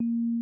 you